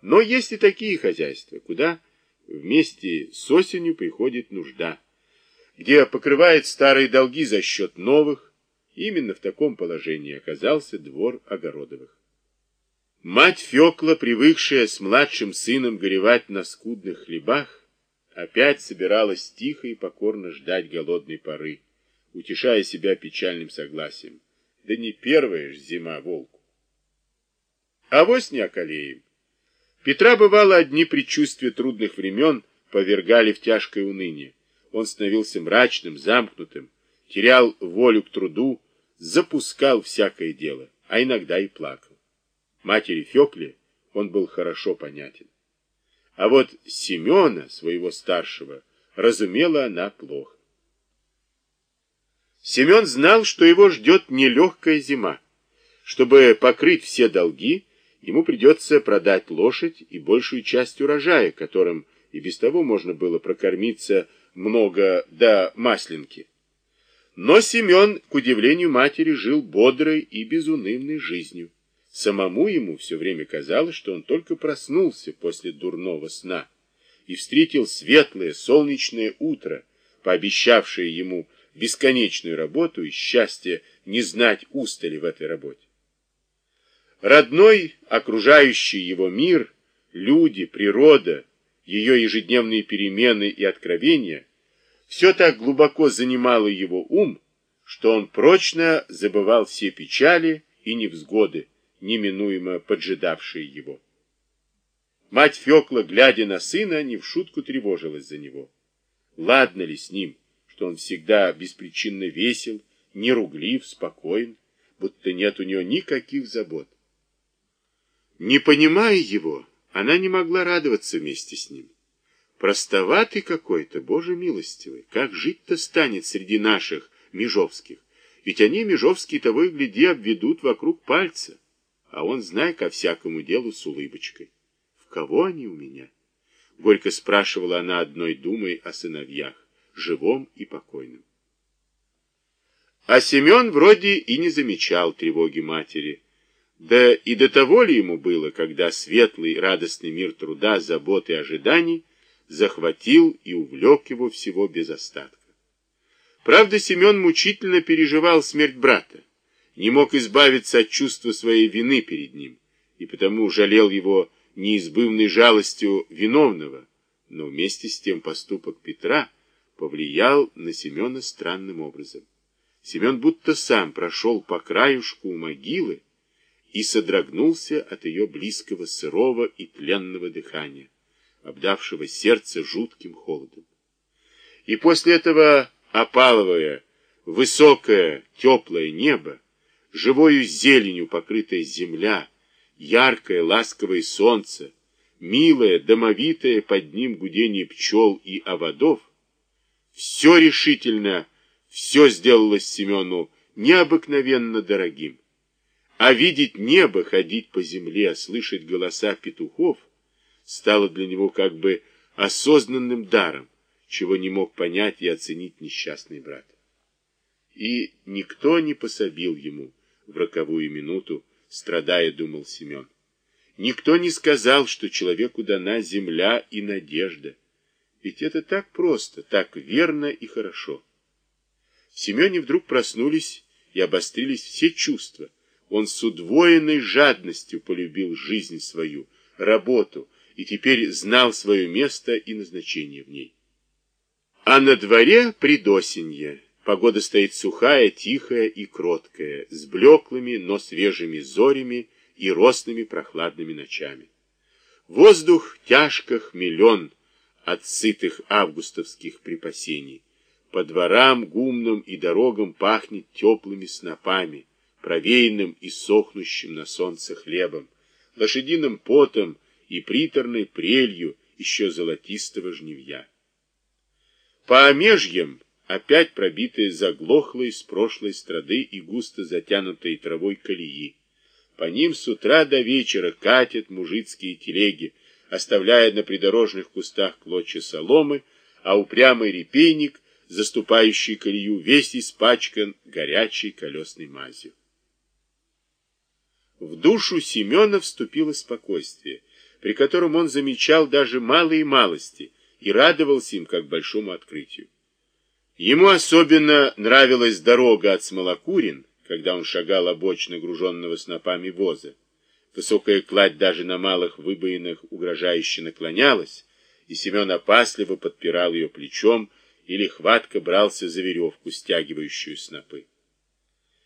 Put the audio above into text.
Но есть и такие хозяйства, куда вместе с осенью приходит нужда, где покрывает старые долги за счет новых. Именно в таком положении оказался двор Огородовых. Мать Фекла, привыкшая с младшим сыном горевать на скудных хлебах, опять собиралась тихо и покорно ждать голодной поры, утешая себя печальным согласием. Да не первая ж зима волку. А вось не околеем. Петра бывало одни предчувствия трудных времен повергали в тяжкое уныние. Он становился мрачным, замкнутым, терял волю к труду, запускал всякое дело, а иногда и плакал. Матери Фекле он был хорошо понятен. А вот Семена, своего старшего, разумела она плохо. Семен знал, что его ждет нелегкая зима. Чтобы покрыть все долги, ему придется продать лошадь и большую часть урожая, которым и без того можно было прокормиться много до масленки. Но Семен, к удивлению матери, жил бодрой и безунывной жизнью. Самому ему все время казалось, что он только проснулся после дурного сна и встретил светлое солнечное утро, пообещавшее ему бесконечную работу и счастье не знать устали в этой работе. Родной, окружающий его мир, люди, природа, ее ежедневные перемены и откровения, все так глубоко занимало его ум, что он прочно забывал все печали и невзгоды, неминуемо поджидавшие его. Мать Фекла, глядя на сына, не в шутку тревожилась за него. Ладно ли с ним, что он всегда беспричинно весел, неруглив, спокоен, будто нет у него никаких забот. Не понимая его, она не могла радоваться вместе с ним. Простоватый какой-то, Боже милостивый, как жить-то станет среди наших межовских? Ведь они, межовские, того и гляди, обведут вокруг пальца. А он, знай, ко всякому делу с улыбочкой. В кого они у меня? Горько спрашивала она одной думой о сыновьях, живом и покойном. А Семен вроде и не замечал тревоги матери, да и до того ли ему было, когда светлый радостный мир труда, забот и ожиданий захватил и увлек его всего без остатка. Правда, Семен мучительно переживал смерть брата, не мог избавиться от чувства своей вины перед ним, и потому жалел его неизбывной жалостью виновного, но вместе с тем поступок Петра повлиял на Семена странным образом. Семен будто сам прошел по краюшку могилы, и содрогнулся от ее близкого сырого и тленного дыхания, обдавшего сердце жутким холодом. И после этого опаловое, высокое, теплое небо, живою зеленью покрытая земля, яркое, ласковое солнце, милое, домовитое под ним гудение пчел и оводов, все решительно, все сделалось Семену необыкновенно дорогим. А видеть небо, ходить по земле, слышать голоса петухов стало для него как бы осознанным даром, чего не мог понять и оценить несчастный брат. И никто не пособил ему в роковую минуту, страдая, думал Семен. Никто не сказал, что человеку дана земля и надежда. Ведь это так просто, так верно и хорошо. В Семене вдруг проснулись и обострились все чувства, он с удвоенной жадностью полюбил жизнь свою, работу, и теперь знал свое место и назначение в ней. А на дворе предосенье. Погода стоит сухая, тихая и кроткая, с блеклыми, но свежими зорями и росными прохладными ночами. Воздух тяжко хмелен от сытых августовских припасений. По дворам, гумнам и дорогам пахнет теплыми снопами, провеянным и сохнущим на солнце хлебом, лошадиным потом и приторной прелью еще золотистого жневья. По омежьям, опять пробитые заглохлой с прошлой страды и густо затянутой травой колеи, по ним с утра до вечера катят мужицкие телеги, оставляя на придорожных кустах клочья соломы, а упрямый репейник, заступающий колею, весь испачкан горячей колесной мазью. В душу Семена вступило спокойствие. при котором он замечал даже малые малости и радовался им как большому открытию. Ему особенно нравилась дорога от Смолокурин, когда он шагал обочно груженного снопами воза. Высокая кладь даже на малых выбоинах угрожающе наклонялась, и Семен опасливо подпирал ее плечом или хватко брался за веревку, стягивающую снопы.